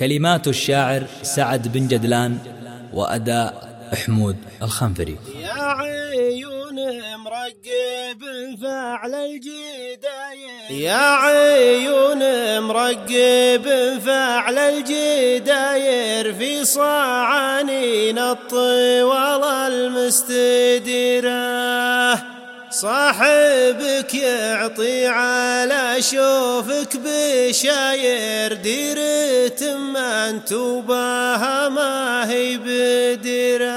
كلمات الشاعر سعد بن جدلان وأداء حمود الخنفري. يا عيون مرقب فعل الجداير يا عيون مرقب فعل الجداير في صعانين الطوال المستديره صاحبك يعطي على شوفك بشاير ديرة من توبها ما هي بديرة.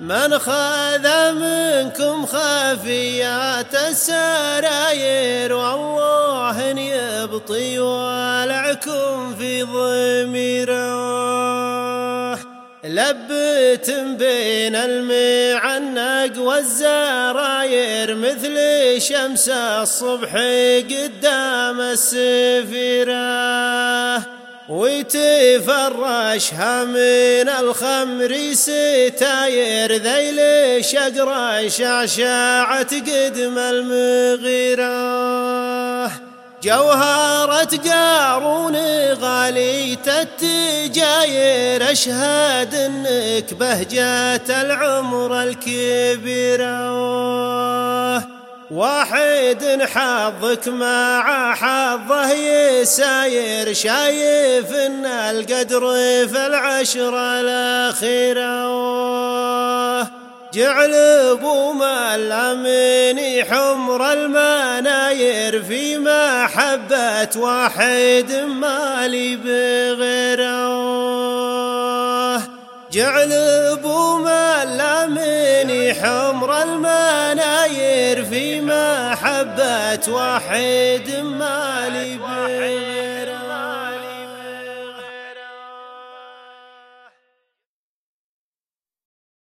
من خذ منكم خفيات السراير والله يبطي ولعكم في ضميره. لبت بين المعنق والزراير مثل شمس الصبح قدام السفيرة وتفرشها من الخمر ستاير ذيل شقرة شعشعت قدم المغيرة. جوهرة قارون غالية التجاير أشهد أنك بهجة العمر الكبيرة واحد حظك مع حظه يساير شايف إن القدر في العشرة الأخيرة جعل أبو ملامني حمر المناير في محبة واحد مالي بغيره جعل أبو ملامني حمر المناير في محبة واحد مالي بغيره